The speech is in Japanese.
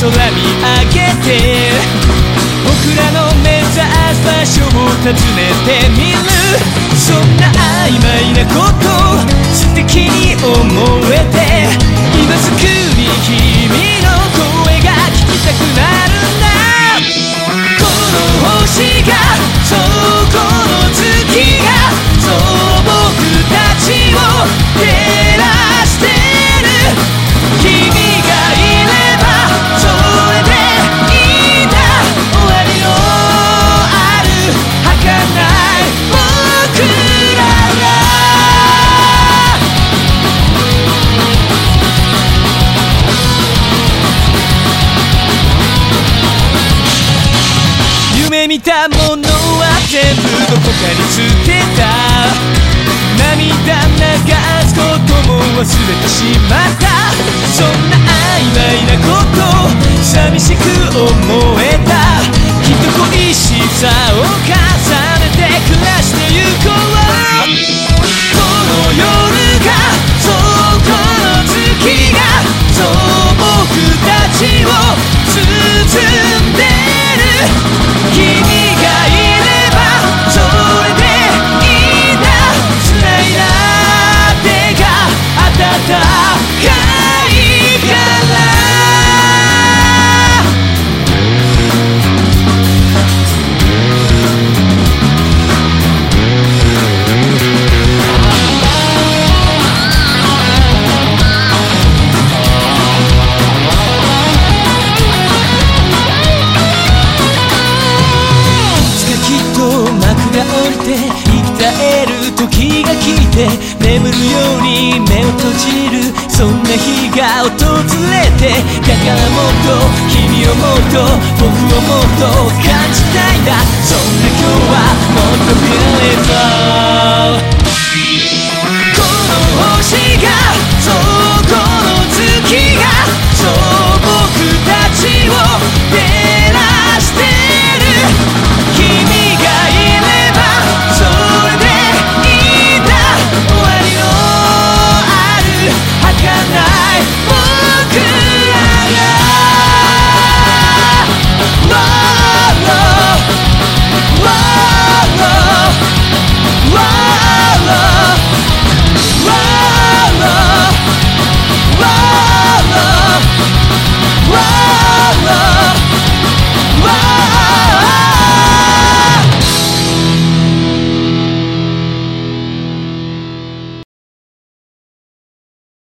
空見上げて僕らの目指す場所を訪ねてみるそんな曖昧なこと素敵に思えてたものは全部どこかに捨てた。涙流すことも忘れてしまった。そんな曖昧なこと寂しく思えて生きえる時が来て眠るように目を閉じる。そんな日が訪れてだからもっと君をもっと僕をもっと感じたいんだそんな今日はもっと見られたこの星がそうこの月がそう僕たちを出